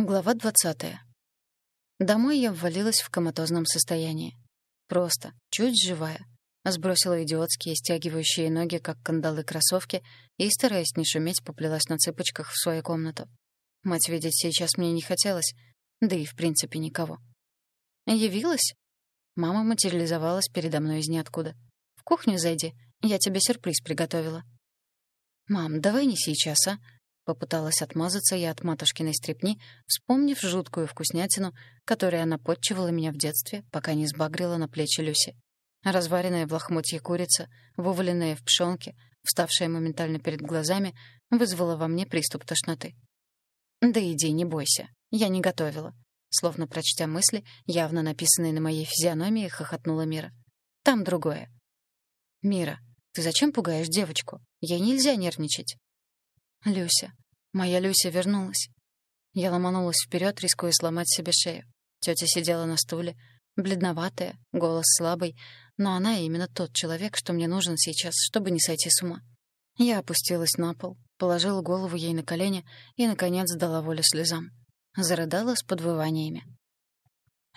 Глава двадцатая. Домой я ввалилась в коматозном состоянии. Просто, чуть живая. Сбросила идиотские, стягивающие ноги, как кандалы кроссовки, и, стараясь не шуметь, поплелась на цыпочках в свою комнату. Мать видеть сейчас мне не хотелось, да и, в принципе, никого. «Явилась?» Мама материализовалась передо мной из ниоткуда. «В кухню зайди, я тебе сюрприз приготовила». «Мам, давай не сейчас, а?» Попыталась отмазаться я от матушкиной стрепни, вспомнив жуткую вкуснятину, которой она подчивала меня в детстве, пока не сбагрила на плечи Люси. Разваренная в лохмотье курица, вываленная в пшёнке, вставшая моментально перед глазами, вызвала во мне приступ тошноты. «Да иди, не бойся. Я не готовила». Словно прочтя мысли, явно написанные на моей физиономии, хохотнула Мира. «Там другое». «Мира, ты зачем пугаешь девочку? Ей нельзя нервничать». «Люся. Моя Люся вернулась». Я ломанулась вперед, рискуя сломать себе шею. Тетя сидела на стуле, бледноватая, голос слабый, но она именно тот человек, что мне нужен сейчас, чтобы не сойти с ума. Я опустилась на пол, положила голову ей на колени и, наконец, дала волю слезам. Зарыдала с подвываниями.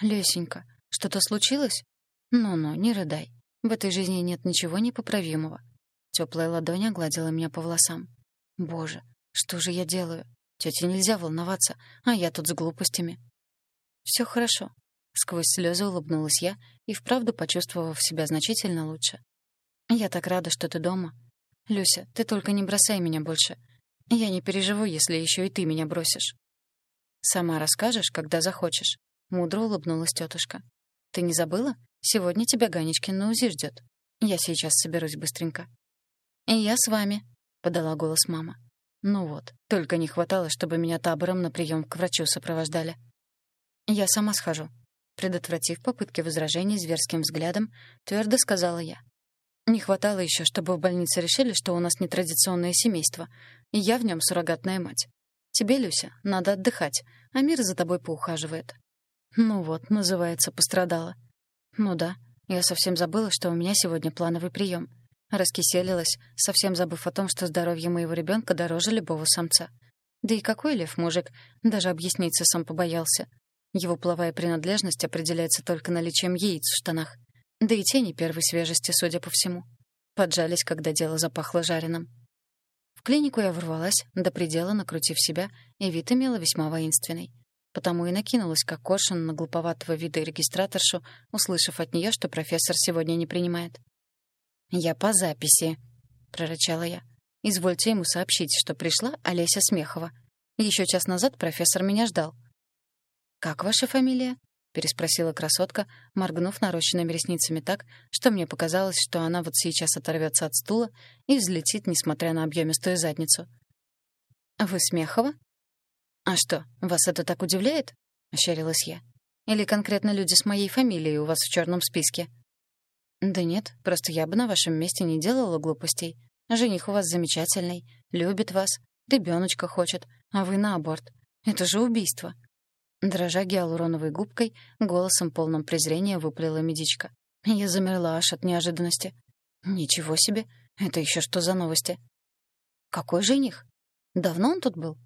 «Лесенька, что-то случилось? Ну-ну, не рыдай. В этой жизни нет ничего непоправимого». Теплая ладонь огладила меня по волосам. Боже, что же я делаю? Тете нельзя волноваться, а я тут с глупостями. Все хорошо. Сквозь слезы улыбнулась я и вправду почувствовав себя значительно лучше. Я так рада, что ты дома. Люся, ты только не бросай меня больше. Я не переживу, если еще и ты меня бросишь. Сама расскажешь, когда захочешь. Мудро улыбнулась тетушка. Ты не забыла? Сегодня тебя Ганечкин на УЗИ ждет. Я сейчас соберусь быстренько. И я с вами, — подала голос мама. «Ну вот, только не хватало, чтобы меня табором на прием к врачу сопровождали». «Я сама схожу», — предотвратив попытки возражений зверским взглядом, твердо сказала я. «Не хватало еще, чтобы в больнице решили, что у нас нетрадиционное семейство, и я в нем суррогатная мать. Тебе, Люся, надо отдыхать, а мир за тобой поухаживает». «Ну вот, называется, пострадала». «Ну да, я совсем забыла, что у меня сегодня плановый прием. Раскиселилась, совсем забыв о том, что здоровье моего ребенка дороже любого самца. Да и какой лев мужик, даже объясниться сам побоялся. Его половая принадлежность определяется только наличием яиц в штанах. Да и тени первой свежести, судя по всему. Поджались, когда дело запахло жареным. В клинику я ворвалась, до предела накрутив себя, и вид имела весьма воинственный. Потому и накинулась, как коршун на глуповатого вида регистраторшу, услышав от нее, что профессор сегодня не принимает. «Я по записи», — прорычала я. «Извольте ему сообщить, что пришла Олеся Смехова. Еще час назад профессор меня ждал». «Как ваша фамилия?» — переспросила красотка, моргнув нарощенными ресницами так, что мне показалось, что она вот сейчас оторвется от стула и взлетит, несмотря на объемистую задницу. «Вы Смехова?» «А что, вас это так удивляет?» — ощерилась я. «Или конкретно люди с моей фамилией у вас в черном списке?» «Да нет, просто я бы на вашем месте не делала глупостей. Жених у вас замечательный, любит вас, ребеночка хочет, а вы на аборт. Это же убийство». Дрожа гиалуроновой губкой, голосом полным презрения выплела медичка. Я замерла аж от неожиданности. «Ничего себе! Это еще что за новости?» «Какой жених? Давно он тут был?»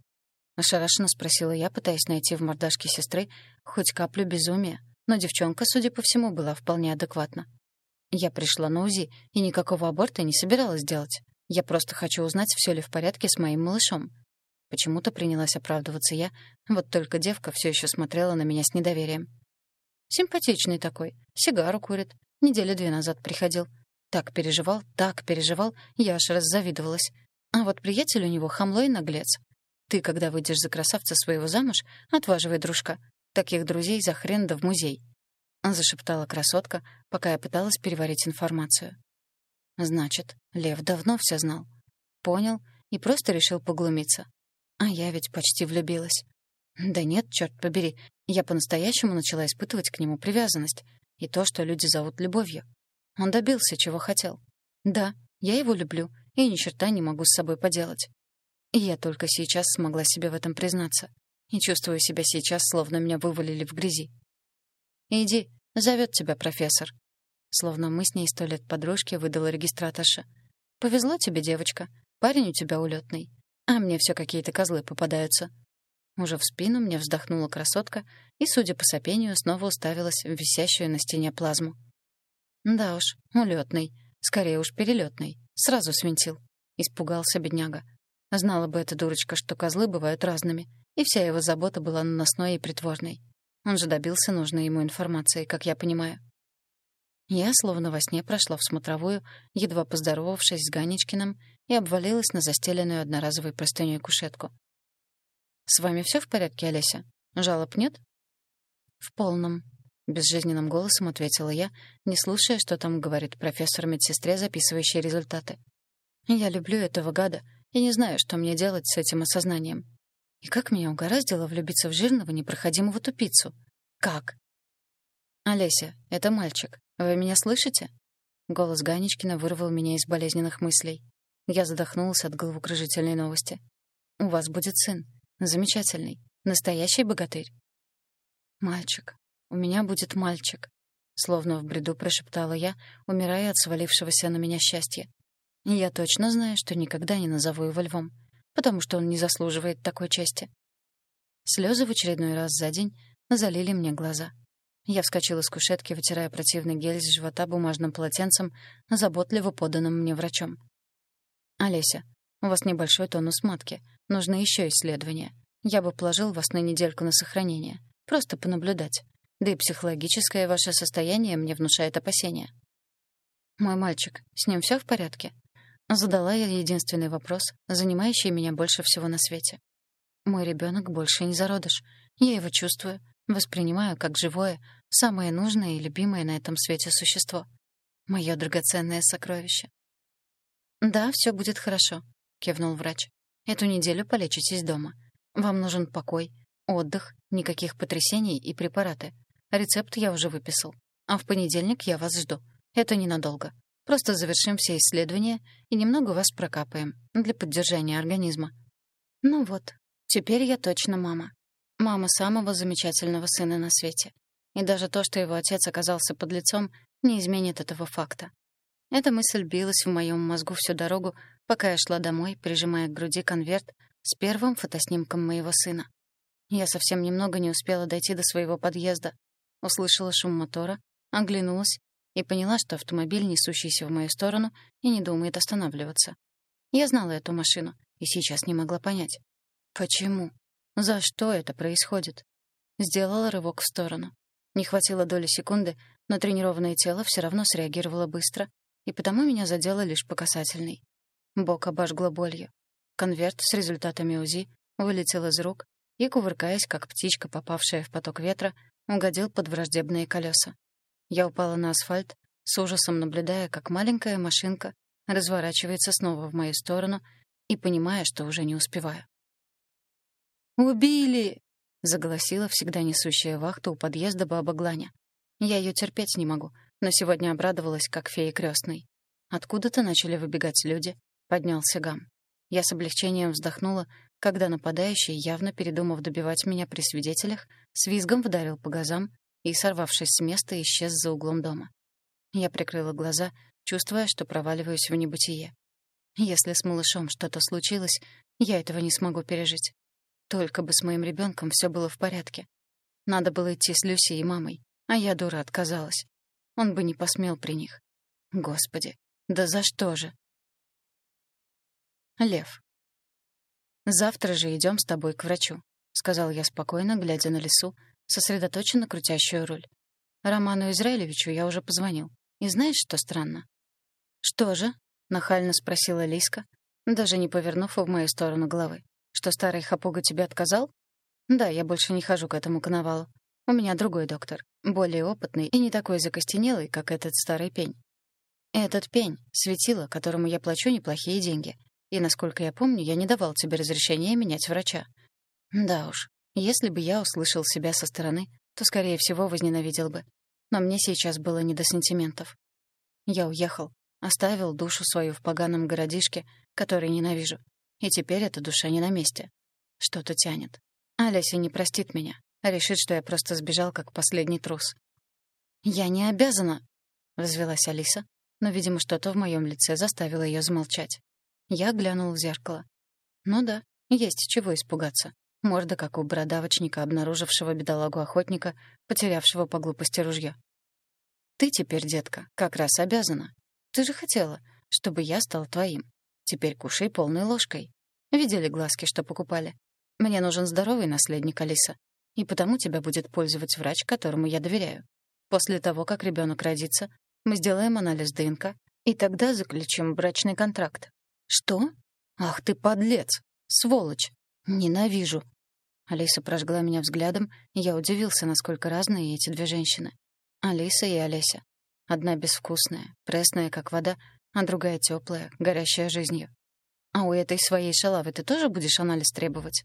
Ошарашенно спросила я, пытаясь найти в мордашке сестры хоть каплю безумия, но девчонка, судя по всему, была вполне адекватна. Я пришла на УЗИ и никакого аборта не собиралась делать. Я просто хочу узнать, все ли в порядке с моим малышом. Почему-то принялась оправдываться я, вот только девка все еще смотрела на меня с недоверием. Симпатичный такой, сигару курит, недели две назад приходил. Так переживал, так переживал, я аж раззавидовалась. А вот приятель у него хамло и наглец. Ты, когда выйдешь за красавца своего замуж, отваживай, дружка. Таких друзей за хрен да в музей. — зашептала красотка, пока я пыталась переварить информацию. «Значит, Лев давно все знал. Понял и просто решил поглумиться. А я ведь почти влюбилась. Да нет, черт побери, я по-настоящему начала испытывать к нему привязанность и то, что люди зовут любовью. Он добился, чего хотел. Да, я его люблю и ни черта не могу с собой поделать. И я только сейчас смогла себе в этом признаться. И чувствую себя сейчас, словно меня вывалили в грязи. «Иди, зовет тебя профессор». Словно мы с ней сто лет подружки выдала регистраторша. «Повезло тебе, девочка. Парень у тебя улетный. А мне все какие-то козлы попадаются». Уже в спину мне вздохнула красотка и, судя по сопению, снова уставилась в висящую на стене плазму. Да уж, улетный, скорее уж перелетный. Сразу свинтил. Испугался бедняга. Знала бы эта дурочка, что козлы бывают разными, и вся его забота была наносной и притворной. Он же добился нужной ему информации, как я понимаю. Я, словно во сне, прошла в смотровую, едва поздоровавшись с Ганечкиным, и обвалилась на застеленную одноразовой простыней кушетку. «С вами все в порядке, Олеся? Жалоб нет?» «В полном», — безжизненным голосом ответила я, не слушая, что там говорит профессор медсестре, записывающей результаты. «Я люблю этого гада и не знаю, что мне делать с этим осознанием. И как меня угораздило влюбиться в жирного непроходимого тупицу? Как?» «Олеся, это мальчик. Вы меня слышите?» Голос Ганечкина вырвал меня из болезненных мыслей. Я задохнулась от головокружительной новости. «У вас будет сын. Замечательный. Настоящий богатырь». «Мальчик. У меня будет мальчик», — словно в бреду прошептала я, умирая от свалившегося на меня счастья. Я точно знаю, что никогда не назову его львом, потому что он не заслуживает такой чести. Слезы в очередной раз за день залили мне глаза. Я вскочила с кушетки, вытирая противный гель с живота бумажным полотенцем, заботливо поданным мне врачом. «Олеся, у вас небольшой тонус матки. Нужны еще исследования. Я бы положил вас на недельку на сохранение. Просто понаблюдать. Да и психологическое ваше состояние мне внушает опасения». «Мой мальчик, с ним все в порядке?» Задала я единственный вопрос, занимающий меня больше всего на свете. Мой ребенок больше не зародыш. Я его чувствую, воспринимаю как живое, самое нужное и любимое на этом свете существо. Мое драгоценное сокровище. «Да, все будет хорошо», — кивнул врач. «Эту неделю полечитесь дома. Вам нужен покой, отдых, никаких потрясений и препараты. Рецепт я уже выписал. А в понедельник я вас жду. Это ненадолго. Просто завершим все исследования и немного вас прокапаем для поддержания организма. Ну вот, теперь я точно мама. Мама самого замечательного сына на свете. И даже то, что его отец оказался под лицом, не изменит этого факта. Эта мысль билась в моем мозгу всю дорогу, пока я шла домой, прижимая к груди конверт с первым фотоснимком моего сына. Я совсем немного не успела дойти до своего подъезда. Услышала шум мотора, оглянулась и поняла, что автомобиль, несущийся в мою сторону, и не думает останавливаться. Я знала эту машину и сейчас не могла понять. Почему? За что это происходит? Сделала рывок в сторону. Не хватило доли секунды, но тренированное тело все равно среагировало быстро, и потому меня задело лишь по касательной. Бок обожгло болью. Конверт с результатами УЗИ вылетел из рук и, кувыркаясь, как птичка, попавшая в поток ветра, угодил под враждебные колеса. Я упала на асфальт, с ужасом наблюдая, как маленькая машинка разворачивается снова в мою сторону и понимая, что уже не успеваю. «Убили!» — заголосила всегда несущая вахту у подъезда баба Гланя. Я ее терпеть не могу, но сегодня обрадовалась, как фея крестной. Откуда-то начали выбегать люди, поднялся гам. Я с облегчением вздохнула, когда нападающий, явно передумав добивать меня при свидетелях, с визгом вдарил по газам и, сорвавшись с места, исчез за углом дома. Я прикрыла глаза, чувствуя, что проваливаюсь в небытие. Если с малышом что-то случилось, я этого не смогу пережить. Только бы с моим ребенком все было в порядке. Надо было идти с Люси и мамой, а я, дура, отказалась. Он бы не посмел при них. Господи, да за что же? Лев. «Завтра же идем с тобой к врачу», — сказал я спокойно, глядя на лесу, сосредоточенно крутящую руль. Роману Израилевичу я уже позвонил. И знаешь, что странно? «Что же?» — нахально спросила Лиска, даже не повернув в мою сторону головы. «Что старый хапуга тебе отказал?» «Да, я больше не хожу к этому коновалу. У меня другой доктор, более опытный и не такой закостенелый, как этот старый пень. Этот пень — светило, которому я плачу неплохие деньги. И, насколько я помню, я не давал тебе разрешения менять врача. Да уж, если бы я услышал себя со стороны, то, скорее всего, возненавидел бы. Но мне сейчас было не до сентиментов. Я уехал, оставил душу свою в поганом городишке, который ненавижу. И теперь эта душа не на месте. Что-то тянет. Алеся не простит меня, а решит, что я просто сбежал, как последний трус. «Я не обязана», — взвелась Алиса, но, видимо, что-то в моем лице заставило ее замолчать. Я глянул в зеркало. Ну да, есть чего испугаться. Морда, как у бородавочника, обнаружившего бедолагу-охотника, потерявшего по глупости ружье. «Ты теперь, детка, как раз обязана. Ты же хотела, чтобы я стал твоим. Теперь кушай полной ложкой. Видели глазки, что покупали? Мне нужен здоровый наследник, Алиса. И потому тебя будет пользовать врач, которому я доверяю. После того, как ребенок родится, мы сделаем анализ ДНК, и тогда заключим брачный контракт. Что? Ах ты подлец! Сволочь! Ненавижу! Алиса прожгла меня взглядом, и я удивился, насколько разные эти две женщины. Алиса и Олеся. Одна безвкусная, пресная, как вода, а другая теплая, горящая жизнью. А у этой своей шалавы ты тоже будешь анализ требовать?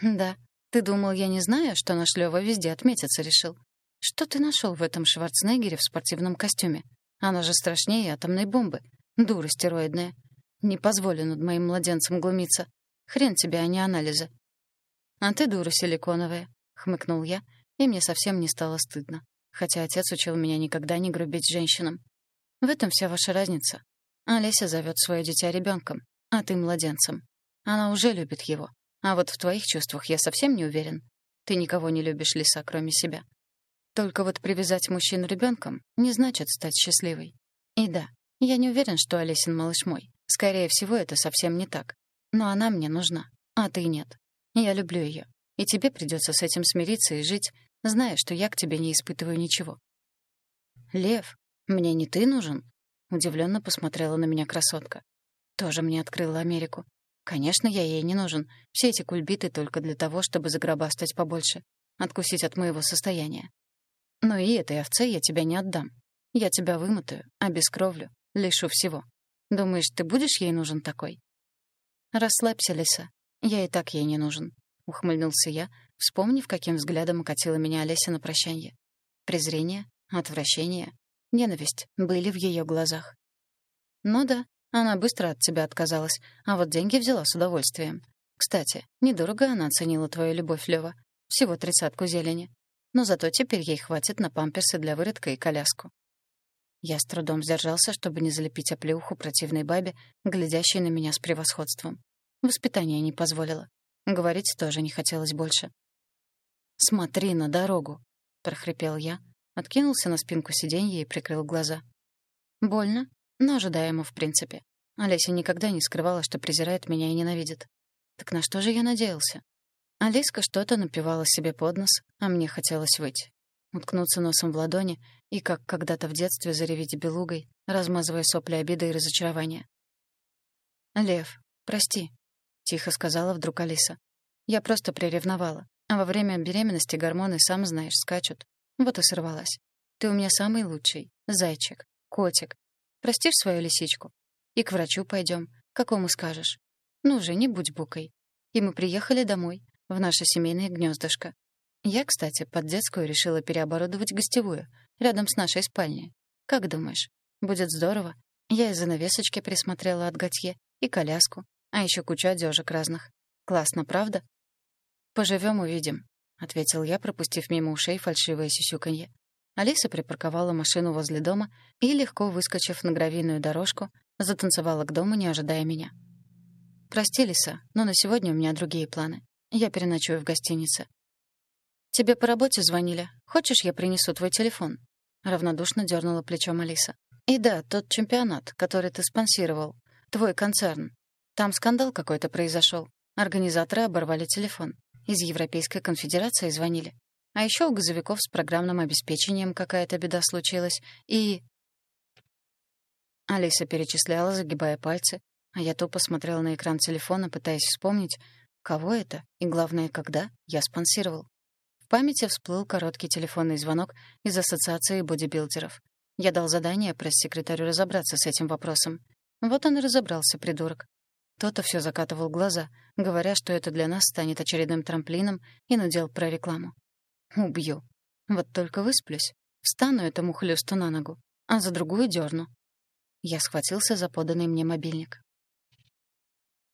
Да. Ты думал, я не знаю, что наш Лёва везде отметиться решил? Что ты нашел в этом Шварценеггере в спортивном костюме? Она же страшнее атомной бомбы. Дура стероидная. Не позволю над моим младенцем глумиться. Хрен тебе, а не анализы. «А ты дура силиконовая», — хмыкнул я, и мне совсем не стало стыдно, хотя отец учил меня никогда не грубить женщинам. В этом вся ваша разница. Олеся зовет свое дитя ребенком, а ты младенцем. Она уже любит его. А вот в твоих чувствах я совсем не уверен. Ты никого не любишь, Лиса, кроме себя. Только вот привязать мужчину ребенком не значит стать счастливой. И да, я не уверен, что Олесин малыш мой. Скорее всего, это совсем не так. Но она мне нужна, а ты нет. Я люблю ее, и тебе придется с этим смириться и жить, зная, что я к тебе не испытываю ничего. Лев, мне не ты нужен? Удивленно посмотрела на меня красотка. Тоже мне открыла Америку. Конечно, я ей не нужен. Все эти кульбиты только для того, чтобы загробастать побольше, откусить от моего состояния. Но и этой овце я тебя не отдам. Я тебя вымотаю, обескровлю, лишу всего. Думаешь, ты будешь ей нужен такой? Расслабься, лиса. Я и так ей не нужен, ухмыльнулся я, вспомнив, каким взглядом окатила меня Олеся на прощанье. Презрение, отвращение, ненависть были в ее глазах. Ну да, она быстро от тебя отказалась, а вот деньги взяла с удовольствием. Кстати, недорого она оценила твою любовь, Лёва. Всего тридцатку зелени. Но зато теперь ей хватит на памперсы для выродка и коляску. Я с трудом сдержался, чтобы не залепить оплеуху противной бабе, глядящей на меня с превосходством. Воспитание не позволило. Говорить тоже не хотелось больше. «Смотри на дорогу!» — прохрипел я, откинулся на спинку сиденья и прикрыл глаза. Больно, но ожидаемо в принципе. Олеся никогда не скрывала, что презирает меня и ненавидит. Так на что же я надеялся? Олеська что-то напевала себе под нос, а мне хотелось выйти. Уткнуться носом в ладони и, как когда-то в детстве, зареветь белугой, размазывая сопли обиды и разочарования. «Лев, прости», тихо сказала вдруг Алиса. Я просто приревновала. А во время беременности гормоны, сам знаешь, скачут. Вот и сорвалась. Ты у меня самый лучший. Зайчик. Котик. Простишь свою лисичку? И к врачу пойдем. Какому скажешь? Ну же, не будь букой. И мы приехали домой, в наше семейное гнездышко. Я, кстати, под детскую решила переоборудовать гостевую, рядом с нашей спальней. Как думаешь, будет здорово? Я и занавесочки присмотрела от Готье, и коляску, а еще куча одежек разных. Классно, правда? Поживем, увидим, ответил я, пропустив мимо ушей фальшивое сисюканье. Алиса припарковала машину возле дома и, легко выскочив на гравийную дорожку, затанцевала к дому, не ожидая меня. «Прости, Лиса, но на сегодня у меня другие планы. Я переночую в гостинице». «Тебе по работе звонили. Хочешь, я принесу твой телефон?» Равнодушно дернула плечом Алиса. «И да, тот чемпионат, который ты спонсировал. Твой концерн. Там скандал какой-то произошел. Организаторы оборвали телефон. Из Европейской конфедерации звонили. А еще у газовиков с программным обеспечением какая-то беда случилась. И... Алиса перечисляла, загибая пальцы, а я тупо смотрела на экран телефона, пытаясь вспомнить, кого это и, главное, когда я спонсировал. В памяти всплыл короткий телефонный звонок из Ассоциации бодибилдеров. Я дал задание пресс-секретарю разобраться с этим вопросом. Вот он и разобрался, придурок. То-то все закатывал глаза, говоря, что это для нас станет очередным трамплином и надел про рекламу. Убью. Вот только высплюсь, встану этому хлёсту на ногу, а за другую дерну. Я схватился за поданный мне мобильник.